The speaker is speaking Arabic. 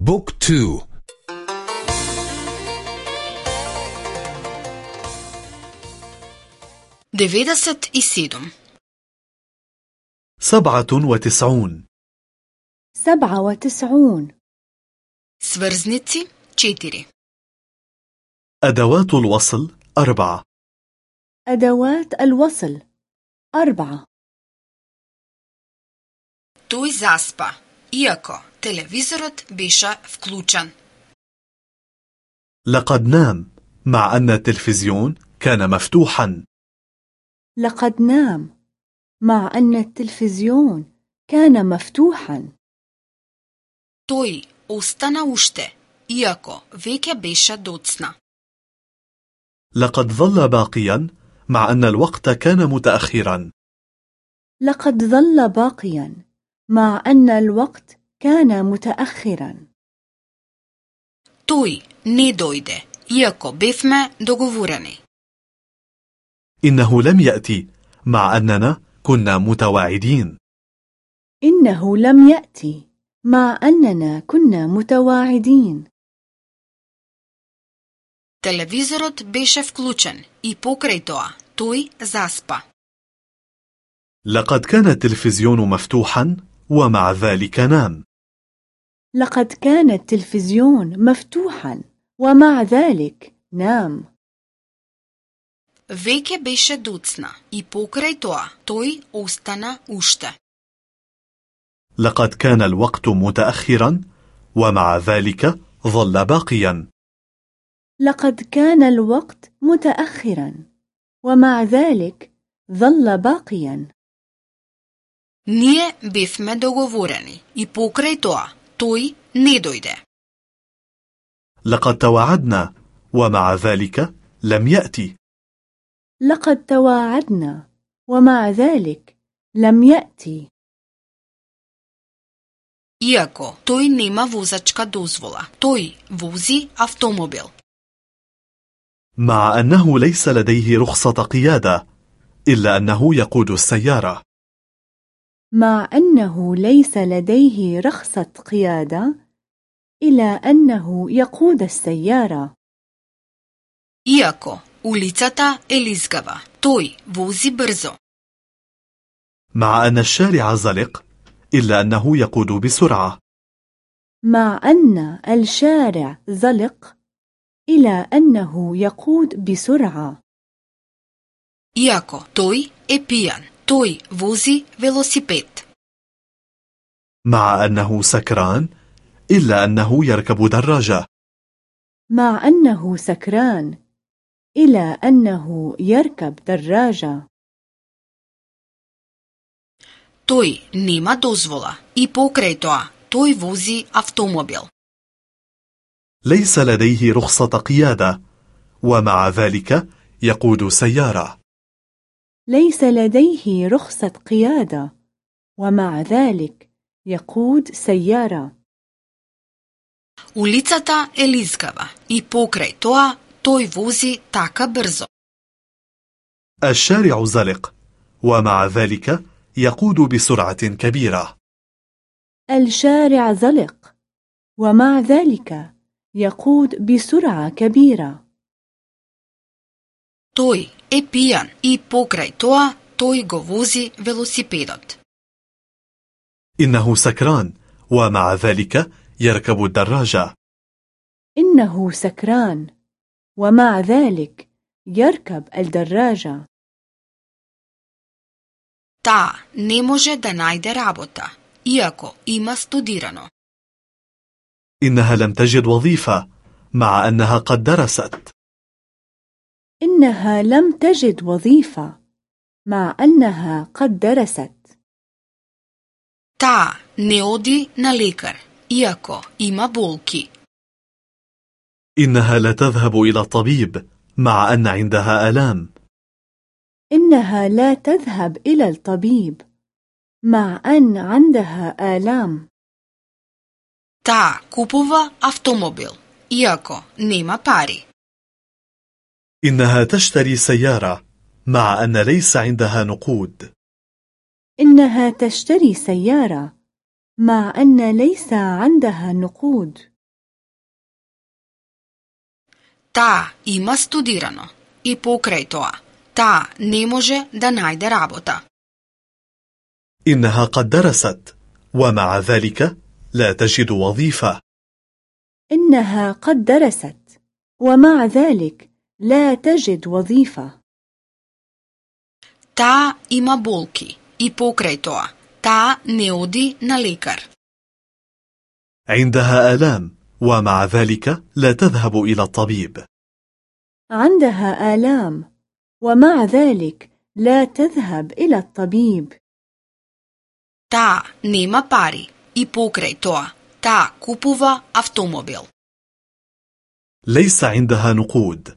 book two. деведесет и седум سبعة وتسعون. سبعة وتسعون. сврзници четири أدوات الوصل أربعة. أدوات الوصل أربعة. توي زاسبا. иако телевизорот беше вклучен. لقد نام مع أن التلفزيون كان مفتوحا لقد نام مع أن التلفزيون كان مفتوحا Тој остана уште, иако веќе беше доцна. لقد ظل باقيا مع أن الوقت كان متأخرا لقد ظل باقيا مع أن الوقت كان متأخرا Тој не дојде, иако бевме договорени. إنه لم يأتي مع أننا كنا متواعدين إنه لم يأتي مع أننا كنا متواعدين Телевизорот беше вклучен и покрај тоа тој заспа. لقد كان التلفزيون مفتوحا ومع ذلك نام لقد كان التلفزيون مفتوحا ومع ذلك نام Веќе беше доцна и покрај тоа тој остана уште. لقد كان الوقت متأخرا ومع ذلك ظل باقيا لقد كان الوقت متأخرا ومع ذلك ظل باقيا Ние бевме договорени и покрај тоа тој не дојде. لقد توعدنا ومع ذلك لم يأتي لقد تواعدنا ومع ذلك لم يأتي Иако тој нема возачка дозвола, тој вози автомобил. مع أنه ليس لديه رخصة قيادة إلا أنه يقود السيارة مع أنه ليس لديه رخصة قيادة إلى أنه يقود السيارة Иако улицата е лизгава, тој вози брзо. مع أن الشارع زلق إلا أنه يقود بسرعة مع أن الشارع زلق إلى أنه يقود بسرعة Иако тој е пијан, тој вози велосипед. مع أنه سكران إلا أنه يركب دراجة مع أنه سكران إلى أنه يركب دراجة Тој нема дозвола и покрај тоа тој вози автомобил. ليس لديه رخصة قيادة ومع ذلك يقود سيارة ليس لديه رخصة قيادة ومع ذلك يقود سيارة Улицата е лизгава и покрај тоа тој вози така брзо. الشارع زلق ومع ذلك يقود بسرعة كبيرة الشارع زلق ومع ذلك يقود بسرعة كبيرة Тој е пијан и покрај тоа тој го вози велосипедот. إنه سكران ومع ذلك يركب الدراجة إنه سكران ومع ذلك يركب الدراجة Таа не може да најде работа, иако има студирано. إنها لم تجد وظيفة مع أنها قد درست إنها لم تجد وظيفة مع أنها قد درست Таа не оди на лекар, иако има болки. إنها لا تذهب إلى الطبيب مع أن عندها آلام إنها لا تذهب إلى الطبيب مع أن عندها آلام Таа купува автомобил, иако нема пари. إنها تشتري سيارة مع أن ليس عندها نقود إنها تشتري سيارة مع أن ليس عندها نقود Таа има студирано и покрај тоа, таа не може да најде работа. إنها قد درست ومع ذلك لا تجد وظيفة إنها قد درست ومع ذلك لا تجد وظيفة Таа има болки и покрај тоа, таа не оди на лекар. عندها آلام ومع ذلك لا تذهب إلى الطبيب عندها آلام ومع ذلك لا تذهب إلى الطبيب Таа нема пари и покрај тоа, таа купува автомобил. ليس عندها نقود